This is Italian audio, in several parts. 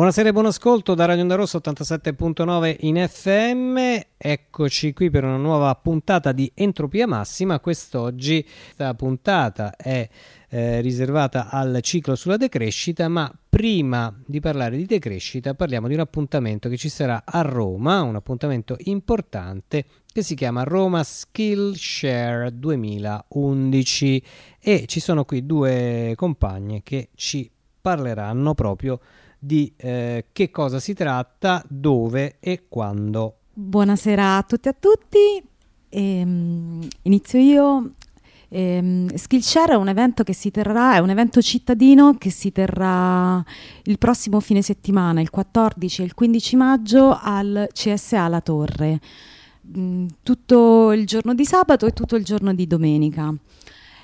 Buonasera e buon ascolto da Radio Onda Rossa 87.9 in FM. Eccoci qui per una nuova puntata di Entropia Massima. Quest'oggi questa puntata è eh, riservata al ciclo sulla decrescita, ma prima di parlare di decrescita parliamo di un appuntamento che ci sarà a Roma, un appuntamento importante che si chiama Roma Skillshare 2011 e ci sono qui due compagne che ci parleranno proprio di eh, che cosa si tratta, dove e quando. Buonasera a tutti e a tutti. Ehm, inizio io. Ehm, Skillshare è un evento che si terrà, è un evento cittadino che si terrà il prossimo fine settimana, il 14 e il 15 maggio al CSA La Torre, mm, tutto il giorno di sabato e tutto il giorno di domenica.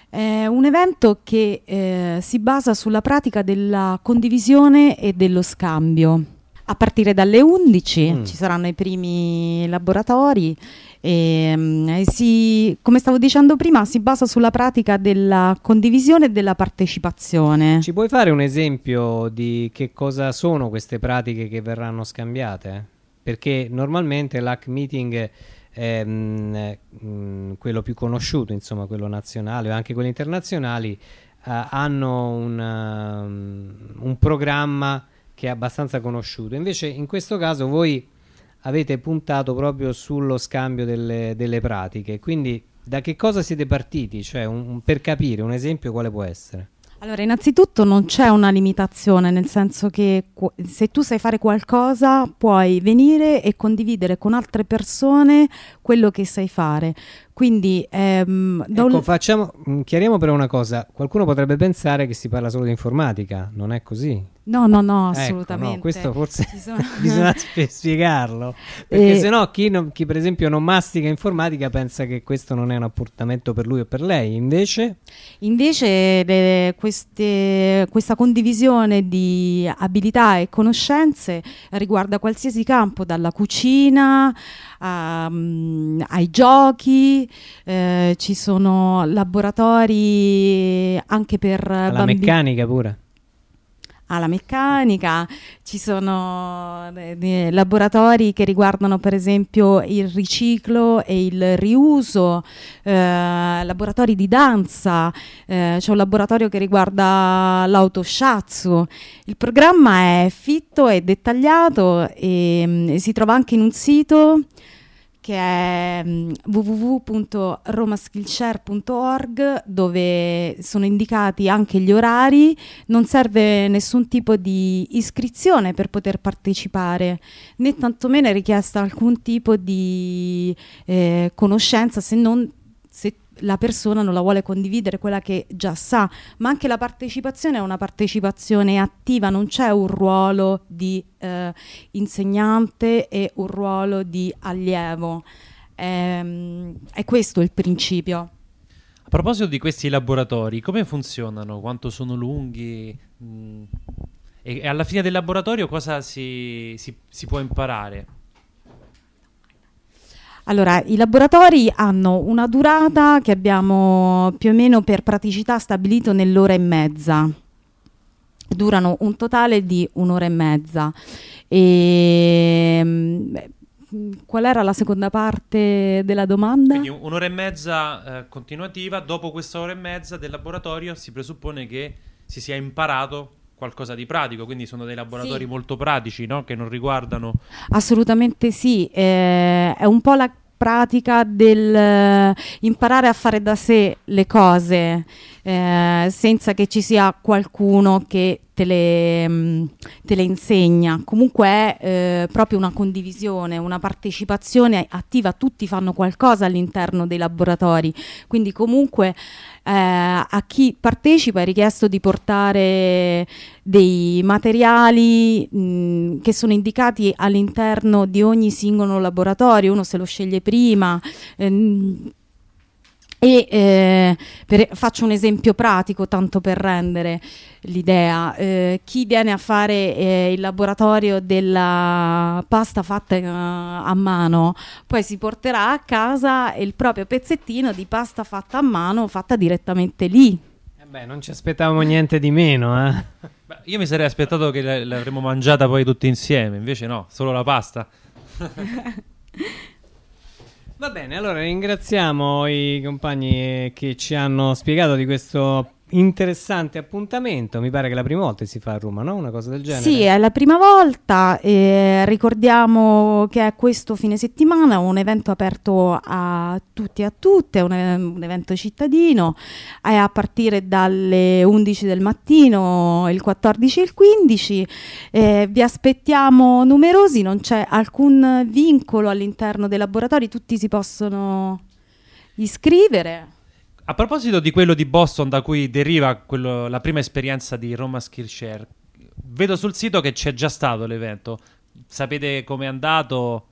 È un evento che eh, si basa sulla pratica della condivisione e dello scambio. A partire dalle 11 mm. ci saranno i primi laboratori e, mm, e si, come stavo dicendo prima, si basa sulla pratica della condivisione e della partecipazione. Ci puoi fare un esempio di che cosa sono queste pratiche che verranno scambiate? Perché normalmente l'hack meeting ehm, mh, quello più conosciuto, insomma quello nazionale o anche quelli internazionali, eh, hanno un, um, un programma che è abbastanza conosciuto. Invece in questo caso voi avete puntato proprio sullo scambio delle, delle pratiche, quindi da che cosa siete partiti? Cioè, un, per capire un esempio quale può essere? Allora, innanzitutto non c'è una limitazione, nel senso che se tu sai fare qualcosa puoi venire e condividere con altre persone quello che sai fare. Quindi, ehm, ecco, un... facciamo, mm, chiariamo però una cosa, qualcuno potrebbe pensare che si parla solo di informatica, non è così? No, no, no, assolutamente. Ecco, no, questo forse sono... bisogna spiegarlo, perché e... se no chi, non, chi, per esempio non mastica informatica pensa che questo non è un appuntamento per lui o per lei, invece? Invece le, queste, questa condivisione di abilità e conoscenze riguarda qualsiasi campo, dalla cucina a, um, ai giochi, eh, ci sono laboratori anche per... La bambini. meccanica pure alla meccanica, ci sono eh, laboratori che riguardano per esempio il riciclo e il riuso, eh, laboratori di danza, eh, c'è un laboratorio che riguarda l'autoshatsu. Il programma è fitto e dettagliato e, e mm, si trova anche in un sito che è um, www.romaskillshare.org dove sono indicati anche gli orari, non serve nessun tipo di iscrizione per poter partecipare, né tantomeno è richiesta alcun tipo di eh, conoscenza se non la persona non la vuole condividere quella che già sa, ma anche la partecipazione è una partecipazione attiva, non c'è un ruolo di eh, insegnante e un ruolo di allievo. Ehm, è questo il principio. A proposito di questi laboratori, come funzionano? Quanto sono lunghi? Mm. E, e alla fine del laboratorio cosa si, si, si può imparare? Allora, i laboratori hanno una durata che abbiamo più o meno per praticità stabilito nell'ora e mezza. Durano un totale di un'ora e mezza. E, beh, qual era la seconda parte della domanda? Quindi un'ora e mezza eh, continuativa, dopo questa ora e mezza del laboratorio si presuppone che si sia imparato qualcosa di pratico, quindi sono dei laboratori sì. molto pratici no? che non riguardano... Assolutamente sì, eh, è un po' la pratica del eh, imparare a fare da sé le cose eh, senza che ci sia qualcuno che te le, mm, te le insegna. Comunque è eh, proprio una condivisione, una partecipazione attiva, tutti fanno qualcosa all'interno dei laboratori, quindi comunque eh, a chi partecipa è richiesto di portare dei materiali mh, mm, che sono indicati all'interno di ogni singolo laboratorio, uno se lo sceglie prima. Ehm, e eh, per, faccio un esempio pratico, tanto per rendere l'idea. Eh, chi viene a fare eh, il laboratorio della pasta fatta uh, a mano, poi si porterà a casa il proprio pezzettino di pasta fatta a mano, fatta direttamente lì. Eh beh, non ci aspettavamo niente di meno, eh? Beh, io mi sarei aspettato che l'avremmo mangiata poi tutti insieme, invece no, solo la pasta. Va bene, allora ringraziamo i compagni che ci hanno spiegato di questo interessante appuntamento. Mi pare che la prima volta si fa a Roma, no? Una cosa del genere. Sì, è la prima volta. Eh, ricordiamo che è questo fine settimana un evento aperto a tutti e a tutte, un, un evento cittadino. È a partire dalle 11 del mattino, il 14 e il 15. Eh, vi aspettiamo numerosi, non c'è alcun vincolo all'interno dei laboratori, tutti si possono iscrivere. A proposito di quello di Boston da cui deriva quello, la prima esperienza di Roma Skillshare, vedo sul sito che c'è già stato l'evento. Sapete com'è andato?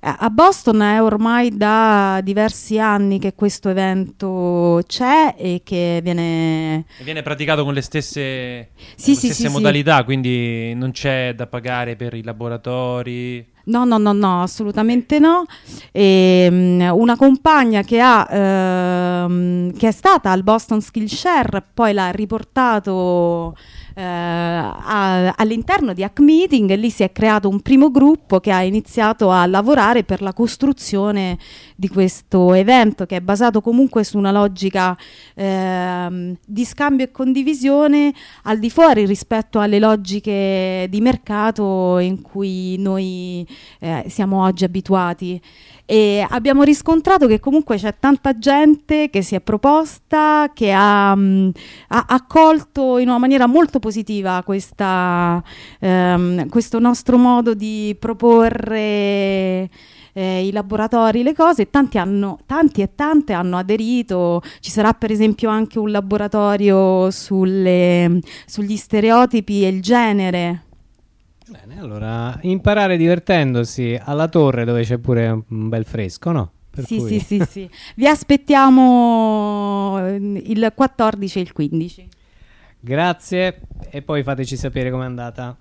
A Boston è ormai da diversi anni che questo evento c'è e che viene... viene praticato con le stesse, sì, le sì, stesse sì, modalità, quindi non c'è da pagare per i laboratori. No, no, no, no, assolutamente no. E, um, una compagna che, ha, uh, che è stata al Boston Skillshare, poi l'ha riportato a, all'interno di Hack Meeting e lì si è creato un primo gruppo che ha iniziato a lavorare per la costruzione di questo evento che è basato comunque su una logica eh, di scambio e condivisione al di fuori rispetto alle logiche di mercato in cui noi eh, siamo oggi abituati. E abbiamo riscontrato che comunque c'è tanta gente che si è proposta, che ha, mh, ha accolto in una maniera molto positiva questa, ehm, questo nostro modo di proporre eh, i laboratori, le cose, tanti, hanno, tanti e tante hanno aderito. Ci sarà per esempio anche un laboratorio sulle, sugli stereotipi e il genere. Bene, allora imparare divertendosi alla torre dove c'è pure un bel fresco, no? Sì, cui... sì, sì, sì. Vi aspettiamo eh, il 14 e il 15. Grazie e poi fateci sapere com'è andata.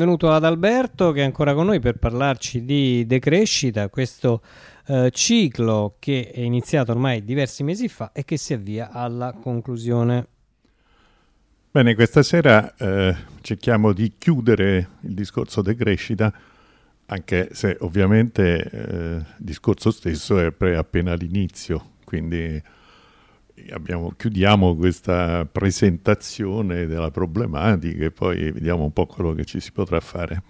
Benvenuto ad Alberto che è ancora con noi per parlarci di decrescita, questo eh, ciclo che è iniziato ormai diversi mesi fa e che si avvia alla conclusione. Bene, questa sera eh, cerchiamo di chiudere il discorso decrescita, anche se ovviamente eh, il discorso stesso è appena all'inizio, quindi abbiamo, chiudiamo questa presentazione della problematica e poi vediamo un po' quello che ci si potrà fare.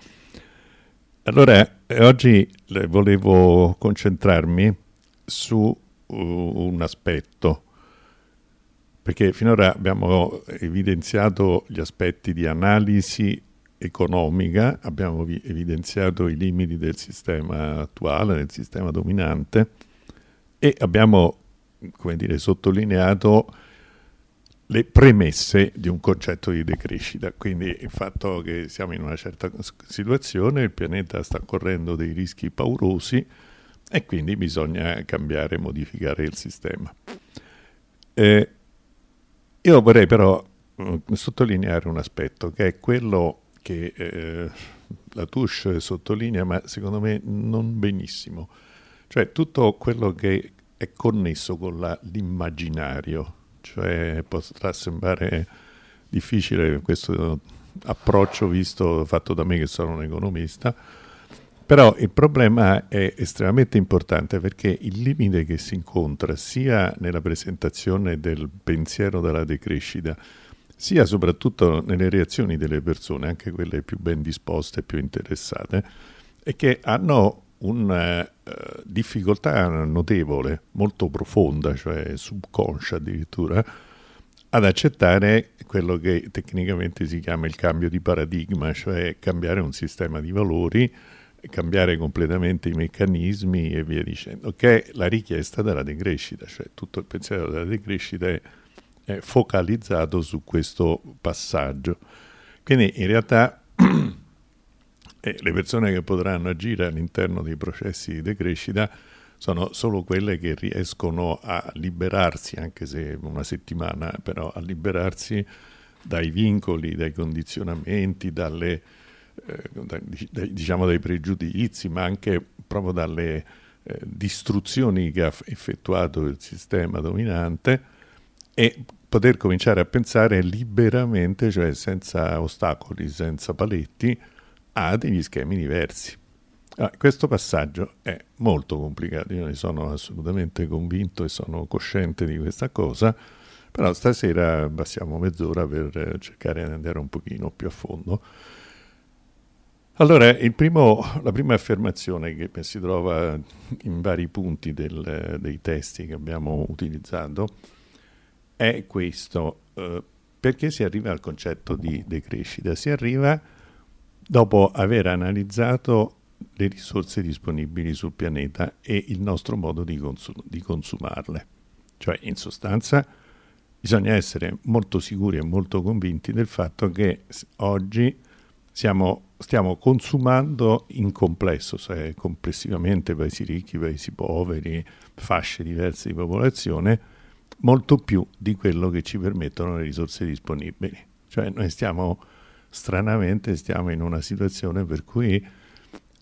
Allora, oggi volevo concentrarmi su un aspetto, perché finora abbiamo evidenziato gli aspetti di analisi economica, abbiamo evidenziato i limiti del sistema attuale, del sistema dominante e abbiamo come dire, sottolineato le premesse di un concetto di decrescita, quindi il fatto che siamo in una certa situazione, il pianeta sta correndo dei rischi paurosi e quindi bisogna cambiare, modificare il sistema. Eh, io vorrei però eh, sottolineare un aspetto che è quello che eh, la Touche sottolinea, ma secondo me non benissimo, cioè tutto quello che è connesso con l'immaginario, cioè potrà sembrare difficile questo approccio visto fatto da me che sono un economista, però il problema è estremamente importante perché il limite che si incontra sia nella presentazione del pensiero della decrescita, sia soprattutto nelle reazioni delle persone, anche quelle più ben disposte e più interessate, è che hanno una uh, difficoltà notevole, molto profonda, cioè subconscia addirittura, ad accettare quello che tecnicamente si chiama il cambio di paradigma, cioè cambiare un sistema di valori, cambiare completamente i meccanismi e via dicendo, che è la richiesta della decrescita, cioè tutto il pensiero della decrescita è, è focalizzato su questo passaggio. Quindi in realtà e le persone che potranno agire all'interno dei processi di decrescita sono solo quelle che riescono a liberarsi, anche se una settimana, però a liberarsi dai vincoli, dai condizionamenti, dalle, eh, dai, diciamo dai pregiudizi, ma anche proprio dalle eh, distruzioni che ha effettuato il sistema dominante e poter cominciare a pensare liberamente, cioè senza ostacoli, senza paletti, ha degli schemi diversi. Ah, questo passaggio è molto complicato, io ne sono assolutamente convinto e sono cosciente di questa cosa, però stasera passiamo mezz'ora per cercare di andare un pochino più a fondo. Allora, primo, la prima affermazione che si trova in vari punti del, dei testi che abbiamo utilizzato è questo. Eh, perché si arriva al concetto di decrescita? Si arriva dopo aver analizzato le risorse disponibili sul pianeta e il nostro modo di, consum- di consumarle. Cioè, in sostanza, bisogna essere molto sicuri e molto convinti del fatto che oggi siamo, stiamo consumando in complesso, cioè complessivamente paesi ricchi, paesi poveri, fasce diverse di popolazione, molto più di quello che ci permettono le risorse disponibili. Cioè noi stiamo stranamente stiamo in una situazione per cui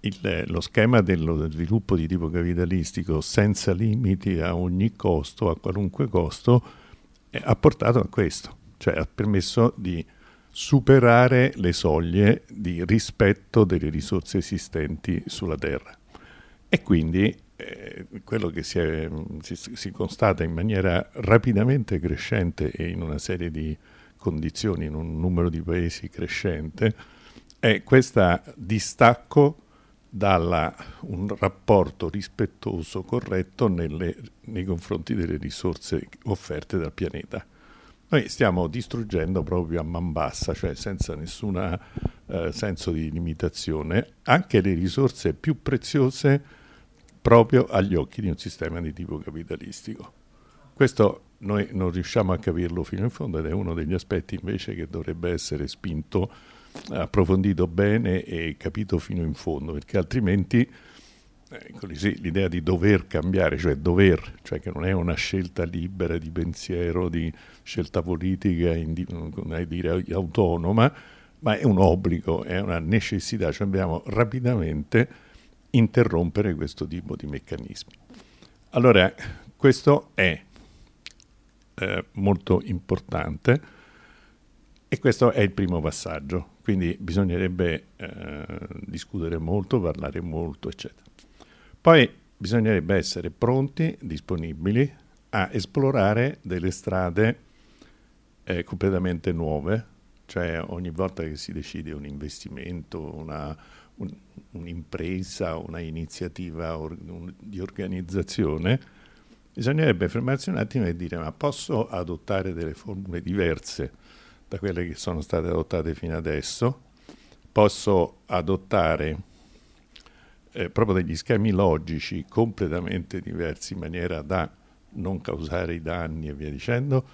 il, lo schema dello sviluppo di tipo capitalistico senza limiti a ogni costo, a qualunque costo, eh, ha portato a questo, cioè ha permesso di superare le soglie di rispetto delle risorse esistenti sulla Terra. E quindi eh, quello che si, è, si, si, constata in maniera rapidamente crescente e in una serie di condizioni in un numero di paesi crescente, è questo distacco da un rapporto rispettoso, corretto nelle, nei confronti delle risorse offerte dal pianeta. Noi stiamo distruggendo proprio a man bassa, cioè senza nessun eh, senso di limitazione, anche le risorse più preziose proprio agli occhi di un sistema di tipo capitalistico. Questo noi non riusciamo a capirlo fino in fondo ed è uno degli aspetti invece che dovrebbe essere spinto, approfondito bene e capito fino in fondo, perché altrimenti ecco, sì, l'idea di dover cambiare, cioè dover, cioè che non è una scelta libera di pensiero, di scelta politica, indi- dire, autonoma, ma è un obbligo, è una necessità, cioè dobbiamo rapidamente interrompere questo tipo di meccanismi. Allora, questo è eh, molto importante e questo è il primo passaggio, quindi bisognerebbe eh, discutere molto, parlare molto, eccetera. Poi bisognerebbe essere pronti, disponibili a esplorare delle strade eh, completamente nuove, cioè ogni volta che si decide un investimento, una, un, un'impresa, una iniziativa or, un, di organizzazione, bisognerebbe fermarsi un attimo e dire ma posso adottare delle formule diverse da quelle che sono state adottate fino adesso? Posso adottare eh, proprio degli schemi logici completamente diversi in maniera da non causare i danni e via dicendo?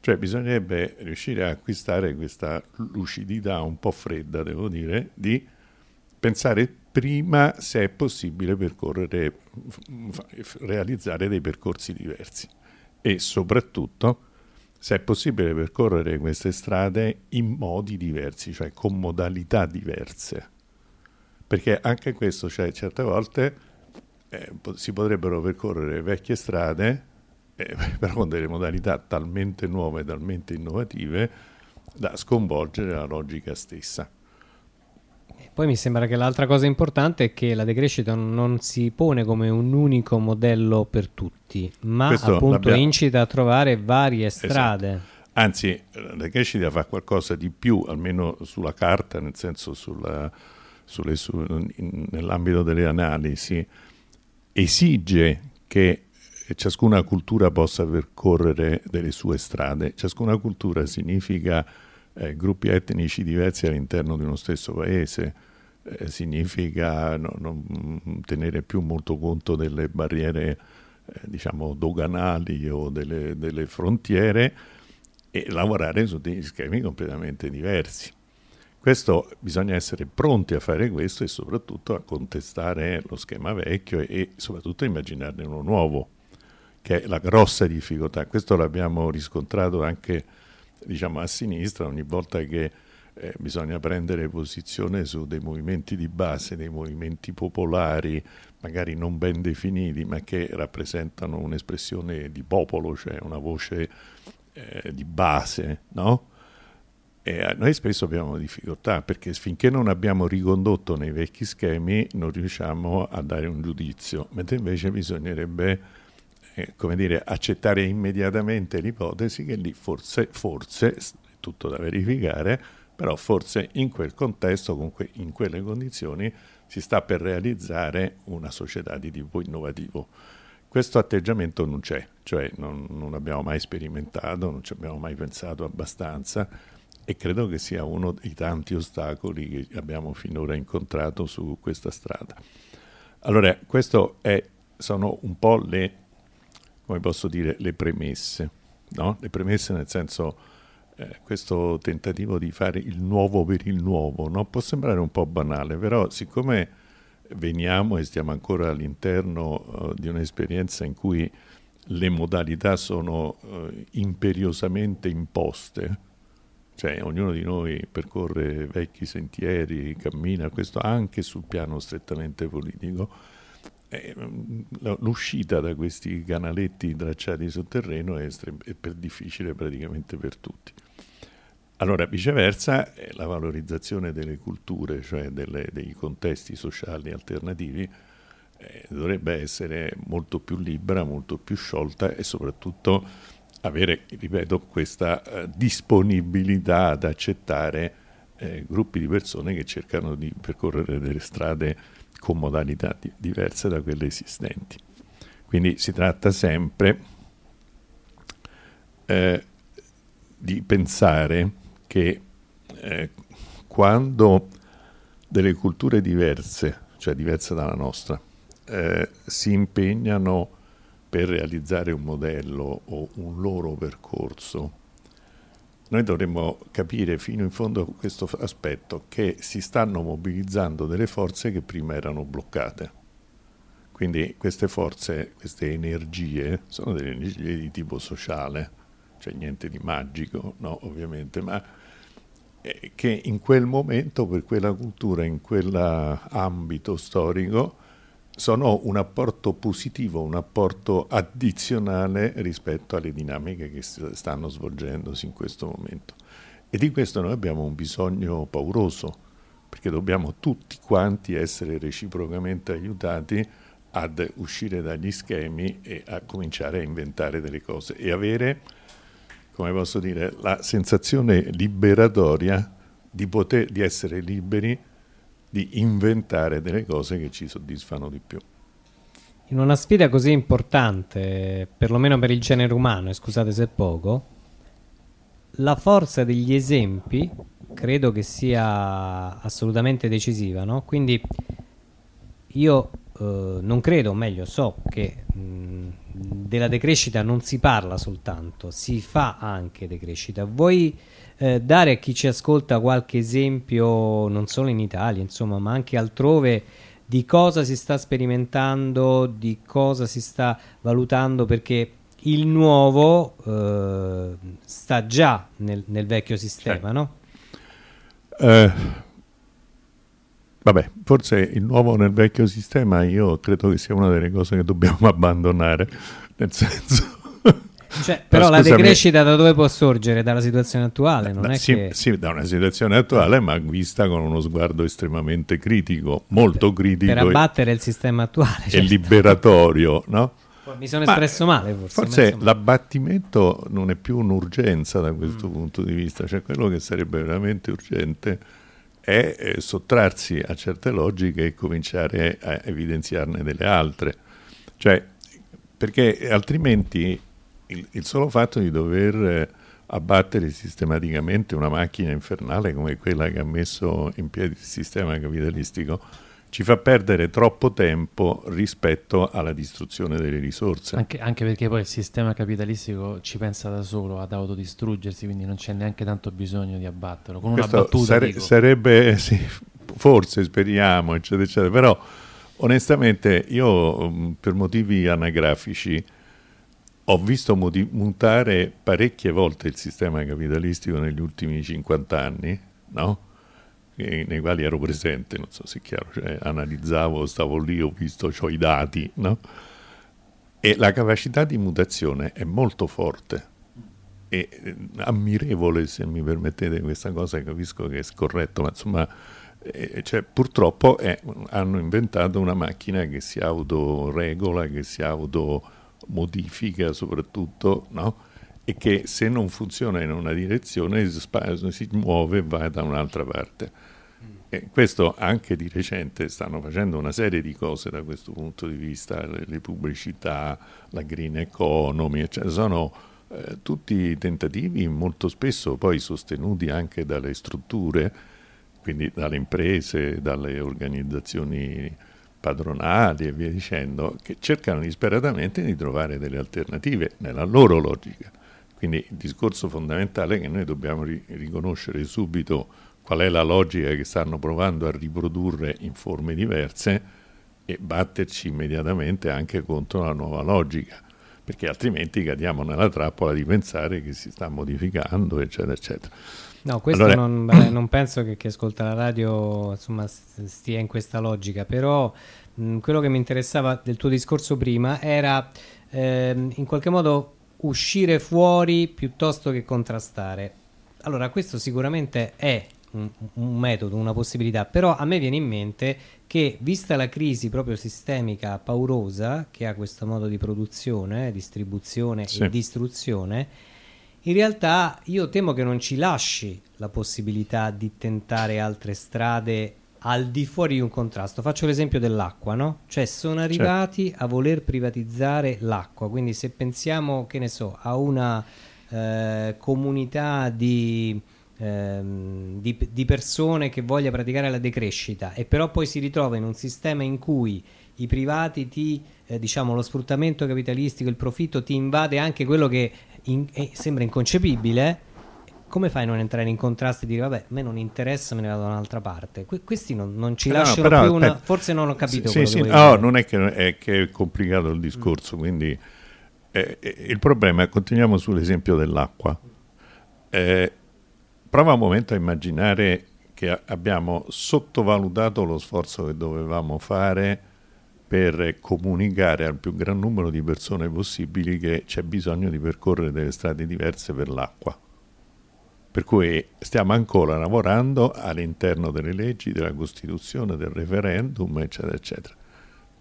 Cioè bisognerebbe riuscire a acquistare questa lucidità un po' fredda, devo dire, di pensare prima se è possibile percorrere, realizzare dei percorsi diversi e soprattutto se è possibile percorrere queste strade in modi diversi, cioè con modalità diverse. Perché anche questo, cioè certe volte eh, si potrebbero percorrere vecchie strade eh, però con delle modalità talmente nuove, talmente innovative da sconvolgere la logica stessa. Poi mi sembra che l'altra cosa importante è che la decrescita non si pone come un unico modello per tutti, ma Questo appunto incita a trovare varie esatto. strade. Esatto. Anzi, la decrescita fa qualcosa di più, almeno sulla carta, nel senso sulla, sulle, su, in, nell'ambito delle analisi, esige che ciascuna cultura possa percorrere delle sue strade. Ciascuna cultura significa eh, gruppi etnici diversi all'interno di uno stesso paese, eh, significa no, non tenere più molto conto delle barriere eh, diciamo doganali o delle, delle frontiere e lavorare su degli schemi completamente diversi. Questo bisogna essere pronti a fare questo e soprattutto a contestare lo schema vecchio e, e soprattutto immaginarne uno nuovo che è la grossa difficoltà. Questo l'abbiamo riscontrato anche diciamo, a sinistra ogni volta che eh, bisogna prendere posizione su dei movimenti di base, dei movimenti popolari, magari non ben definiti, ma che rappresentano un'espressione di popolo, cioè una voce eh, di base, no? E noi spesso abbiamo difficoltà perché finché non abbiamo ricondotto nei vecchi schemi non riusciamo a dare un giudizio, mentre invece bisognerebbe eh, come dire, accettare immediatamente l'ipotesi che lì forse, forse, tutto da verificare, però forse in quel contesto, comunque in quelle condizioni, si sta per realizzare una società di tipo innovativo. Questo atteggiamento non c'è, cioè non, non abbiamo mai sperimentato, non ci abbiamo mai pensato abbastanza e credo che sia uno dei tanti ostacoli che abbiamo finora incontrato su questa strada. Allora, queste sono un po' le come posso dire, le premesse. No? Le premesse nel senso, eh, questo tentativo di fare il nuovo per il nuovo, no? può sembrare un po' banale, però siccome veniamo e stiamo ancora all'interno uh, di un'esperienza in cui le modalità sono uh, imperiosamente imposte, cioè ognuno di noi percorre vecchi sentieri, cammina, questo anche sul piano strettamente politico, l'uscita da questi canaletti tracciati sul terreno è, è per difficile praticamente per tutti. Allora, viceversa, eh, la valorizzazione delle culture, cioè delle, dei contesti sociali alternativi, eh, dovrebbe essere molto più libera, molto più sciolta e soprattutto avere, ripeto, questa eh, disponibilità ad accettare eh, gruppi di persone che cercano di percorrere delle strade con modalità di, diverse da quelle esistenti. Quindi si tratta sempre eh, di pensare che eh, quando delle culture diverse, cioè diverse dalla nostra, eh, si impegnano per realizzare un modello o un loro percorso, noi dovremmo capire fino in fondo questo aspetto, che si stanno mobilizzando delle forze che prima erano bloccate. Quindi queste forze, queste energie, sono delle energie di tipo sociale, cioè niente di magico, no, ovviamente, ma eh, che in quel momento, per quella cultura, in quell'ambito storico, sono un apporto positivo, un apporto addizionale rispetto alle dinamiche che stanno svolgendosi in questo momento. E di questo noi abbiamo un bisogno pauroso, perché dobbiamo tutti quanti essere reciprocamente aiutati ad uscire dagli schemi e a cominciare a inventare delle cose e avere, come posso dire, la sensazione liberatoria di, poter, di essere liberi di inventare delle cose che ci soddisfano di più. In una sfida così importante, perlomeno per il genere umano, e scusate se è poco, la forza degli esempi credo che sia assolutamente decisiva, no? Quindi io eh, non credo, o meglio so che mh, della decrescita non si parla soltanto, si fa anche decrescita. Vuoi eh, dare a chi ci ascolta qualche esempio, non solo in Italia, insomma, ma anche altrove, di cosa si sta sperimentando, di cosa si sta valutando, perché il nuovo eh, sta già nel, nel vecchio sistema, sì. no? Eh, vabbè, forse il nuovo nel vecchio sistema io credo che sia una delle cose che dobbiamo abbandonare, nel senso cioè, però la decrescita da dove può sorgere? Dalla situazione attuale? Non da, è sì, che... sì, da una situazione attuale, ma vista con uno sguardo estremamente critico, molto critico. Per abbattere il sistema attuale. E certo. liberatorio, no? Mi sono espresso ma male, forse. Forse l'abbattimento non è più un'urgenza da questo mm. punto di vista, cioè quello che sarebbe veramente urgente è eh, sottrarsi a certe logiche e cominciare a evidenziarne delle altre. Cioè, perché altrimenti il, il solo fatto di dover eh, abbattere sistematicamente una macchina infernale come quella che ha messo in piedi il sistema capitalistico ci fa perdere troppo tempo rispetto alla distruzione delle risorse. Anche, anche, perché poi il sistema capitalistico ci pensa da solo ad autodistruggersi, quindi non c'è neanche tanto bisogno di abbatterlo. Con Questo una battuta sare- sarebbe, sì, forse speriamo, eccetera, eccetera, però onestamente io mm, per motivi anagrafici ho visto mutare parecchie volte il sistema capitalistico negli ultimi 50 anni, no? nei quali ero presente, non so se è chiaro, cioè, analizzavo, stavo lì, ho visto, ho i dati, no? e la capacità di mutazione è molto forte e eh, ammirevole, se mi permettete questa cosa, capisco che è scorretto, ma insomma, eh, cioè, purtroppo è, hanno inventato una macchina che si autoregola, che si automodifica soprattutto, no? e che se non funziona in una direzione si muove e va da un'altra parte. E questo anche di recente stanno facendo una serie di cose da questo punto di vista, le, pubblicità, la green economy, eccetera. sono eh, tutti tentativi molto spesso poi sostenuti anche dalle strutture, quindi dalle imprese, dalle organizzazioni padronali e via dicendo, che cercano disperatamente di trovare delle alternative nella loro logica. Quindi il discorso fondamentale è che noi dobbiamo ri- riconoscere subito qual è la logica che stanno provando a riprodurre in forme diverse e batterci immediatamente anche contro la nuova logica, perché altrimenti cadiamo nella trappola di pensare che si sta modificando, eccetera, eccetera. No, questo allora... non, beh, non, penso che chi ascolta la radio insomma, stia in questa logica, però mh, quello che mi interessava del tuo discorso prima era ehm, in qualche modo uscire fuori piuttosto che contrastare. Allora, questo sicuramente è un, un, metodo, una possibilità, però a me viene in mente che, vista la crisi proprio sistemica paurosa che ha questo modo di produzione, distribuzione sì. e distruzione, in realtà io temo che non ci lasci la possibilità di tentare altre strade al di fuori di un contrasto. Faccio l'esempio dell'acqua, no? Cioè sono certo. arrivati certo. a voler privatizzare l'acqua, quindi se pensiamo, che ne so, a una eh, comunità di, ehm, di, di, persone che voglia praticare la decrescita e però poi si ritrova in un sistema in cui i privati ti, eh, diciamo, lo sfruttamento capitalistico, il profitto ti invade anche quello che in, eh, sembra inconcepibile come fai a non entrare in contrasto e dire vabbè, a me non interessa, me ne vado da un'altra parte? Que- questi non, non ci no, lasciano però, più una... Forse non ho capito. Sì, sì, no, non è che, è che, è complicato il discorso, mm. quindi eh, eh, il problema è, continuiamo sull'esempio dell'acqua. Eh, prova un momento a immaginare che abbiamo sottovalutato lo sforzo che dovevamo fare per comunicare al più gran numero di persone possibili che c'è bisogno di percorrere delle strade diverse per l'acqua. Per cui stiamo ancora lavorando all'interno delle leggi, della Costituzione, del referendum, eccetera, eccetera.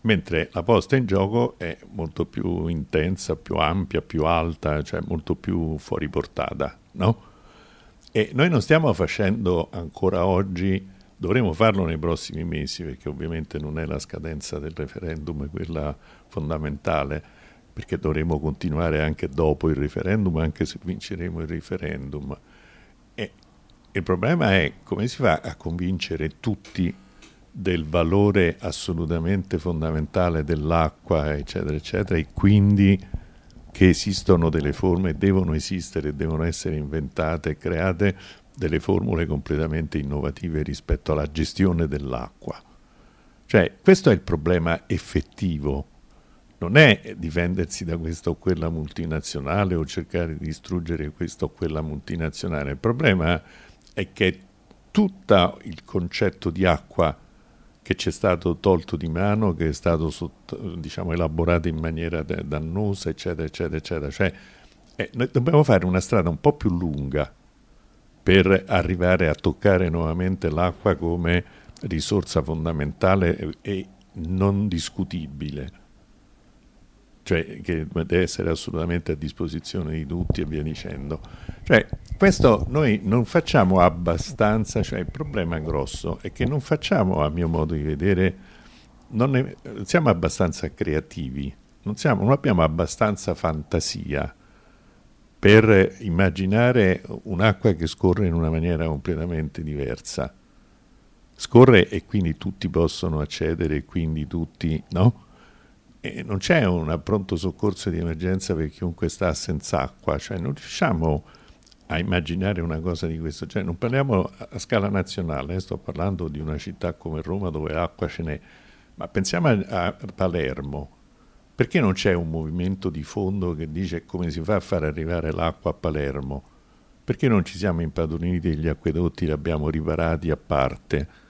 Mentre la posta in gioco è molto più intensa, più ampia, più alta, cioè molto più fuori portata, no? E noi non stiamo facendo ancora oggi, dovremo farlo nei prossimi mesi, perché ovviamente non è la scadenza del referendum quella fondamentale, perché dovremo continuare anche dopo il referendum, anche se vinceremo il referendum. E il problema è come si fa a convincere tutti del valore assolutamente fondamentale dell'acqua, eccetera, eccetera, e quindi che esistono delle forme, devono esistere, devono essere inventate create delle formule completamente innovative rispetto alla gestione dell'acqua. Cioè, questo è il problema effettivo. Non è difendersi da questa o quella multinazionale o cercare di distruggere questa o quella multinazionale. Il problema è che tutto il concetto di acqua che ci è stato tolto di mano, che è stato sotto, diciamo, elaborato in maniera dannosa, eccetera, eccetera, eccetera. Cioè, eh, noi dobbiamo fare una strada un po' più lunga per arrivare a toccare nuovamente l'acqua come risorsa fondamentale e non discutibile cioè che deve essere assolutamente a disposizione di tutti e via dicendo. Cioè, questo noi non facciamo abbastanza, cioè il problema grosso è che non facciamo, a mio modo di vedere, non, ne, siamo abbastanza creativi, non, siamo, non abbiamo abbastanza fantasia per immaginare un'acqua che scorre in una maniera completamente diversa. Scorre e quindi tutti possono accedere quindi tutti, no? E non c'è un pronto soccorso di emergenza per chiunque sta senza acqua, cioè non riusciamo a immaginare una cosa di questo genere. Non parliamo a scala nazionale, eh, sto parlando di una città come Roma dove acqua ce n'è, ma pensiamo a, a Palermo. Perché non c'è un movimento di fondo che dice come si fa a far arrivare l'acqua a Palermo? Perché non ci siamo impadroniti degli acquedotti, li abbiamo riparati a parte?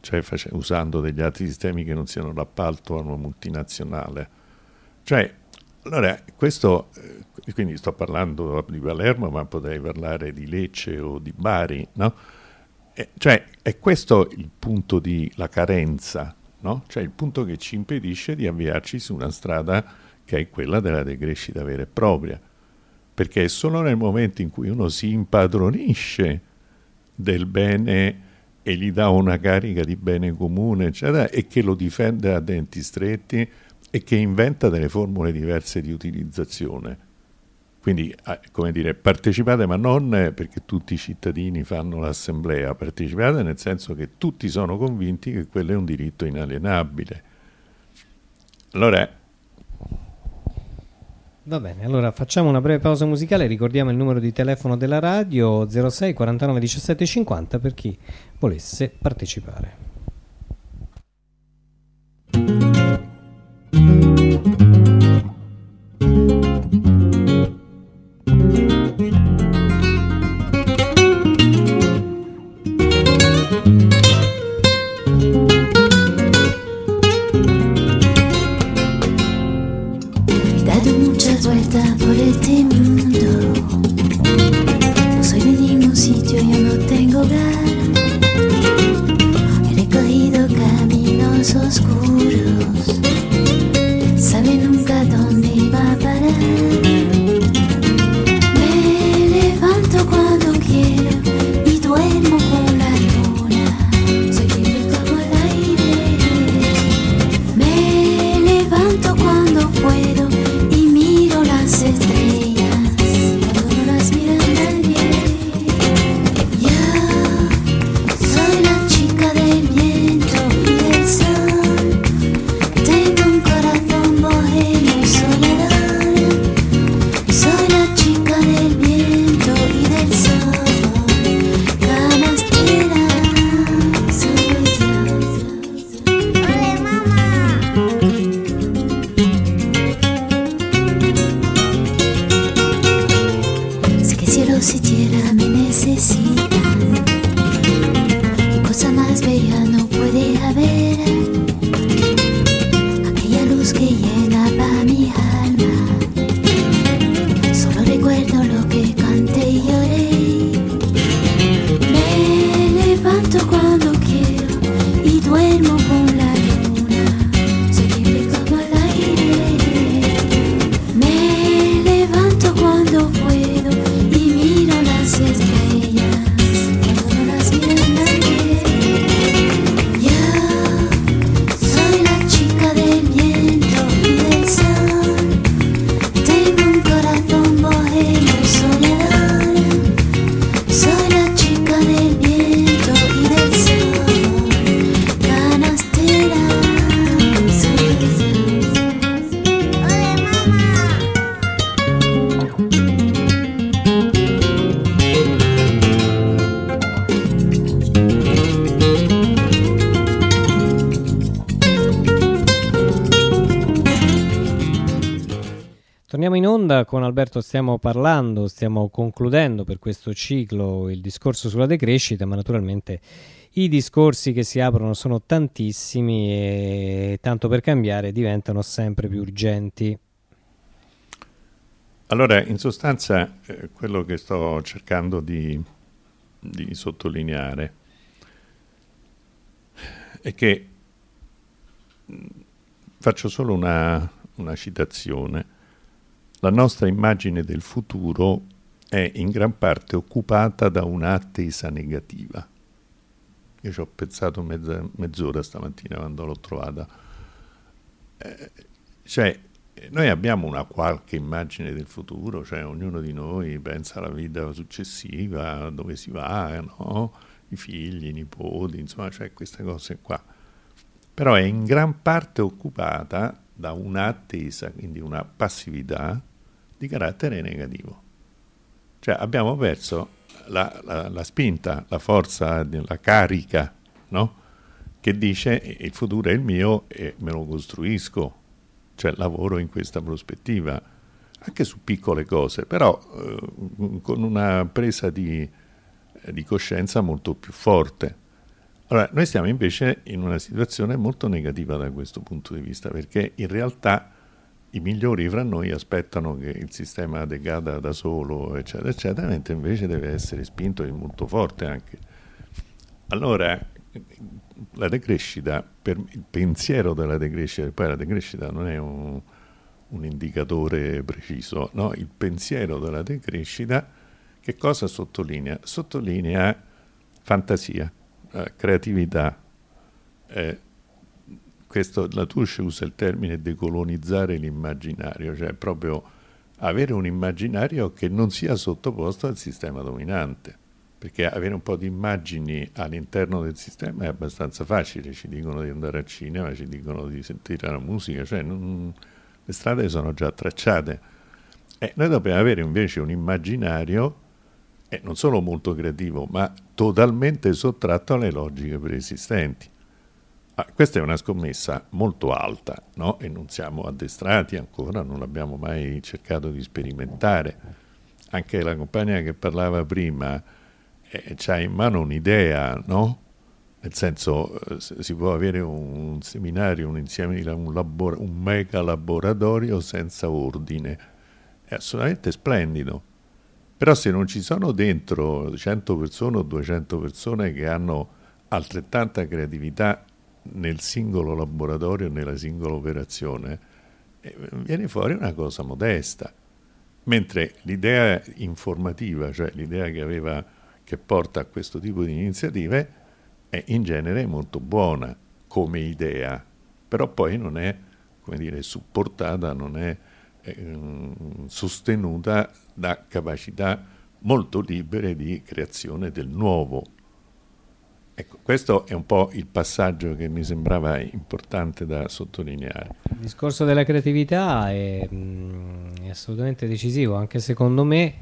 cioè usando degli altri sistemi che non siano l'appalto a una multinazionale. Cioè, allora, questo, eh, quindi sto parlando di Palermo, ma potrei parlare di Lecce o di Bari, no? Cioè, è questo il punto di la carenza, no? Cioè il punto che ci impedisce di avviarci su una strada che è quella della decrescita vera e propria. Perché è solo nel momento in cui uno si impadronisce del bene e gli dà una carica di bene comune, eccetera, e che lo difende a denti stretti e che inventa delle formule diverse di utilizzazione. Quindi, come dire, partecipate, ma non perché tutti i cittadini fanno l'assemblea, partecipate nel senso che tutti sono convinti che quello è un diritto inalienabile. Allora, Va bene, allora facciamo una breve pausa musicale, ricordiamo il numero di telefono della radio 06 49 17 50 per chi volesse partecipare. Alberto stiamo parlando, stiamo concludendo per questo ciclo il discorso sulla decrescita, ma naturalmente i discorsi che si aprono sono tantissimi e tanto per cambiare diventano sempre più urgenti. Allora, in sostanza, eh, quello che sto cercando di, di sottolineare è che faccio solo una, una citazione. La nostra immagine del futuro è in gran parte occupata da un'attesa negativa. Io ci ho pensato mezza, mezz'ora stamattina quando l'ho trovata. Eh, cioè, noi abbiamo una qualche immagine del futuro, cioè ognuno di noi pensa alla vita successiva, dove si va, no? i figli, i nipoti, insomma, cioè queste cose qua. Però è in gran parte occupata da un'attesa, quindi una passività di carattere negativo. Cioè abbiamo perso la, la, la spinta, la forza, la carica, no? che dice il futuro è il mio e me lo costruisco, cioè lavoro in questa prospettiva, anche su piccole cose, però eh, con una presa di, di coscienza molto più forte. Allora, noi stiamo invece in una situazione molto negativa da questo punto di vista, perché in realtà i migliori fra noi aspettano che il sistema decada da solo, eccetera, eccetera, mentre invece deve essere spinto e molto forte anche. Allora, la decrescita, il pensiero della decrescita, poi la decrescita non è un, un indicatore preciso, no? il pensiero della decrescita che cosa sottolinea? Sottolinea fantasia, eh, creatività, eh, questo, la Touche usa il termine decolonizzare l'immaginario, cioè proprio avere un immaginario che non sia sottoposto al sistema dominante, perché avere un po' di immagini all'interno del sistema è abbastanza facile, ci dicono di andare al cinema, ci dicono di sentire la musica, cioè non, le strade sono già tracciate. E noi dobbiamo avere invece un immaginario eh, non solo molto creativo, ma totalmente sottratto alle logiche preesistenti. Ah, questa è una scommessa molto alta, no? E non siamo addestrati ancora, non abbiamo mai cercato di sperimentare. Anche la compagna che parlava prima eh, ha in mano un'idea, no? Nel senso, eh, si può avere un, seminario, un insieme, un, labor- un mega laboratorio senza ordine. È assolutamente splendido. Però se non ci sono dentro 100 persone o 200 persone che hanno altrettanta creatività nel singolo laboratorio, nella singola operazione, eh, viene fuori una cosa modesta. Mentre l'idea informativa, cioè l'idea che, aveva, che porta a questo tipo di iniziative, è in genere molto buona come idea, però poi non è dire, supportata, non è eh, sostenuta da capacità molto libere di creazione del nuovo Ecco, questo è un po' il passaggio che mi sembrava importante da sottolineare. Il discorso della creatività è, mh, mm, è assolutamente decisivo, anche secondo me,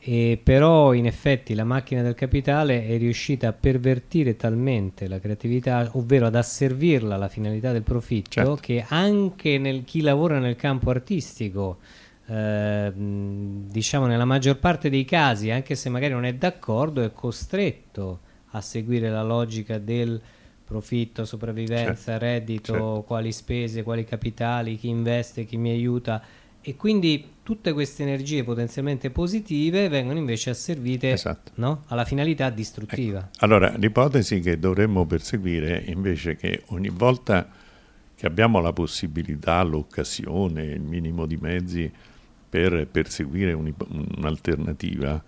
e però in effetti la macchina del capitale è riuscita a pervertire talmente la creatività, ovvero ad asservirla alla finalità del profitto, certo. che anche nel, chi lavora nel campo artistico eh, diciamo nella maggior parte dei casi, anche se magari non è d'accordo, è costretto a seguire la logica del profitto, sopravvivenza, certo. reddito, certo. quali spese, quali capitali, chi investe, chi mi aiuta e quindi tutte queste energie potenzialmente positive vengono invece asservite esatto. no? alla finalità distruttiva. Ecco. Allora, l'ipotesi che dovremmo perseguire invece che ogni volta che abbiamo la possibilità, l'occasione, il minimo di mezzi per perseguire un'alternativa,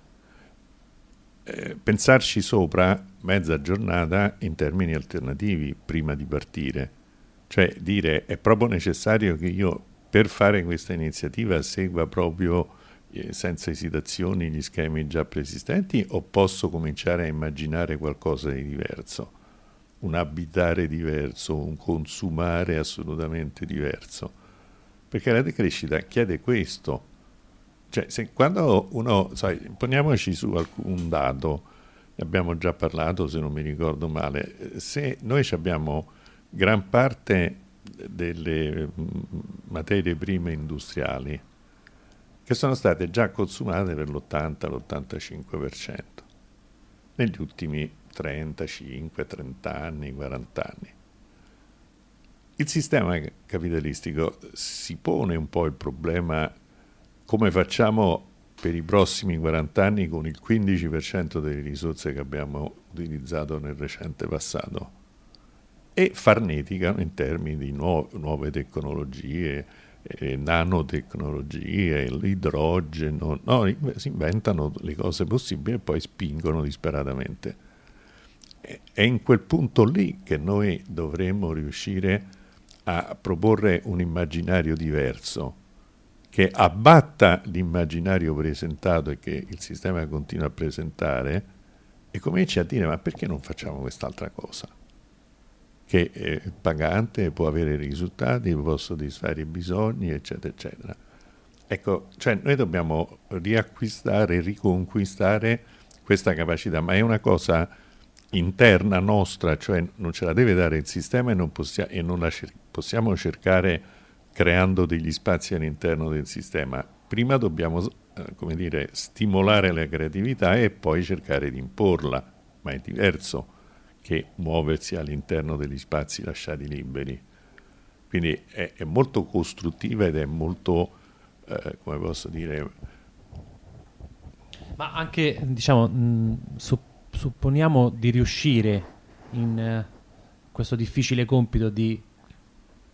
eh, pensarci sopra mezza giornata in termini alternativi prima di partire. Cioè dire è proprio necessario che io per fare questa iniziativa segua proprio eh, senza esitazioni gli schemi già preesistenti o posso cominciare a immaginare qualcosa di diverso, un abitare diverso, un consumare assolutamente diverso. Perché la decrescita chiede questo. Cioè, se, quando uno, sai, poniamoci su alcun dato, abbiamo già parlato se non mi ricordo male, se noi abbiamo gran parte delle mm, materie prime industriali che sono state già consumate per l'80-85% negli ultimi 35, 30 anni, 40 anni. Il sistema capitalistico si pone un po' il problema come facciamo per i prossimi 40 anni con il 15% delle risorse che abbiamo utilizzato nel recente passato e farnetica in termini di nuove, nuove tecnologie, eh, nanotecnologie, l'idrogeno, no, si inventano le cose possibili e poi spingono disperatamente. È in quel punto lì che noi dovremmo riuscire a proporre un immaginario diverso, che abbatta l'immaginario presentato e che il sistema continua a presentare e cominci a dire ma perché non facciamo quest'altra cosa? Che è pagante, può avere risultati, può soddisfare i bisogni, eccetera, eccetera. Ecco, cioè noi dobbiamo riacquistare, riconquistare questa capacità, ma è una cosa interna nostra, cioè non ce la deve dare il sistema e non, possia- e non la cer- possiamo cercare creando degli spazi all'interno del sistema. Prima dobbiamo eh, come dire, stimolare la creatività e poi cercare di imporla, ma è diverso che muoversi all'interno degli spazi lasciati liberi. Quindi è, è molto costruttiva ed è molto, eh, come posso dire... Ma anche, diciamo, mh, su supponiamo di riuscire in eh, questo difficile compito di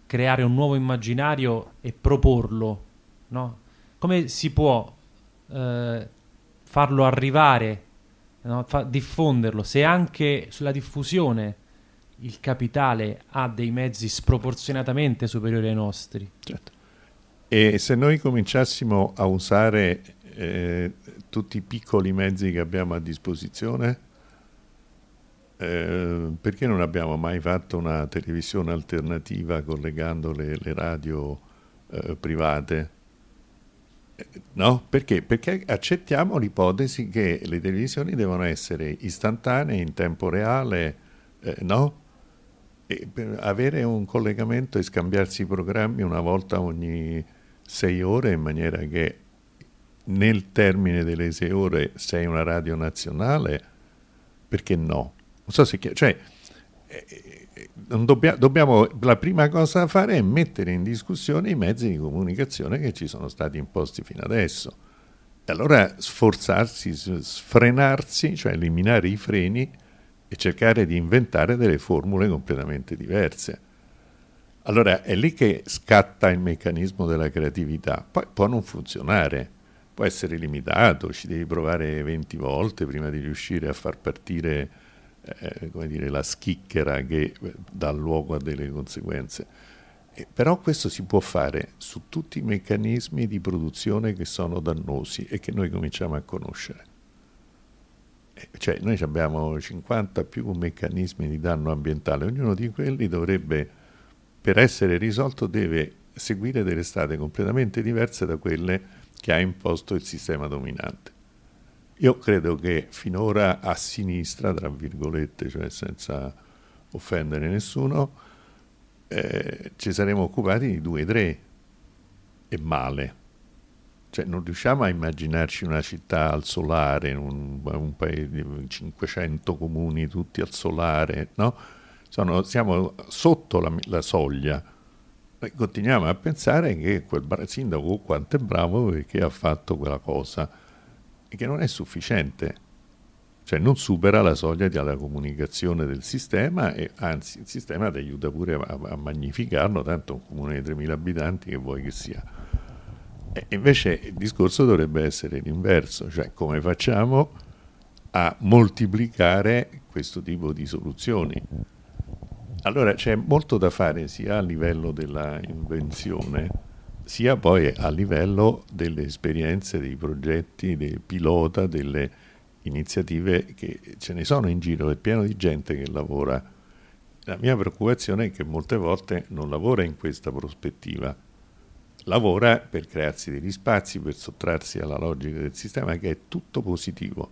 creare un nuovo immaginario e proporlo, no? come si può eh, farlo arrivare, no? Fa- diffonderlo, se anche sulla diffusione il capitale ha dei mezzi sproporzionatamente superiori ai nostri? Certo. E se noi cominciassimo a usare eh, tutti i piccoli mezzi che abbiamo a disposizione, eh, perché non abbiamo mai fatto una televisione alternativa collegando le, le radio eh, private? Eh, no, perché? Perché accettiamo l'ipotesi che le televisioni devono essere istantanee, in tempo reale, eh, no? E per avere un collegamento e scambiarsi i programmi una volta ogni sei ore in maniera che nel termine delle sei ore sei una radio nazionale, perché no? Non so se cioè, eh, eh dobbia, dobbiamo, la prima cosa da fare è mettere in discussione i mezzi di comunicazione che ci sono stati imposti fino adesso. E allora sforzarsi, sfrenarsi, cioè eliminare i freni e cercare di inventare delle formule completamente diverse. Allora è lì che scatta il meccanismo della creatività. Poi può non funzionare, può essere limitato, ci devi provare 20 volte prima di riuscire a far partire eh, come dire, la schicchera che eh, dà luogo a delle conseguenze. Eh, però questo si può fare su tutti i meccanismi di produzione che sono dannosi e che noi cominciamo a conoscere. Eh, cioè noi abbiamo 50 più meccanismi di danno ambientale, ognuno di quelli dovrebbe, per essere risolto, deve seguire delle strade completamente diverse da quelle che ha imposto il sistema dominante. Io credo che finora a sinistra, tra virgolette, cioè senza offendere nessuno, eh, ci saremo occupati di due tre e male. Cioè non riusciamo a immaginarci una città al solare, un, un paese di 500 comuni tutti al solare, no? Sono, siamo sotto la, la soglia. E continuiamo a pensare che quel sindaco quanto è bravo perché ha fatto quella cosa che non è sufficiente, cioè non supera la soglia della comunicazione del sistema e anzi il sistema ti aiuta pure a, a magnificarlo, tanto un comune di 3.000 abitanti che vuoi che sia. E invece il discorso dovrebbe essere l'inverso, cioè come facciamo a moltiplicare questo tipo di soluzioni. Allora c'è molto da fare sia a livello della invenzione, sia poi a livello delle esperienze, dei progetti, dei pilota, delle iniziative che ce ne sono in giro, è pieno di gente che lavora. La mia preoccupazione è che molte volte non lavora in questa prospettiva, lavora per crearsi degli spazi, per sottrarsi alla logica del sistema, che è tutto positivo.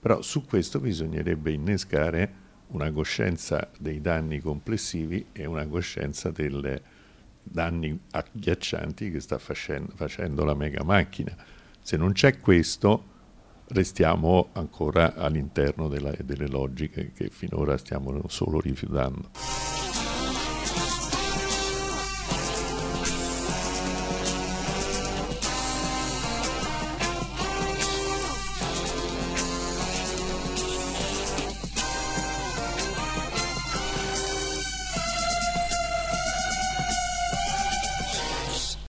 Però su questo bisognerebbe innescare una coscienza dei danni complessivi e una coscienza delle danni agghiaccianti che sta facendo, facendo la mega macchina. Se non c'è questo, restiamo ancora all'interno della, delle logiche che finora stiamo solo rifiutando.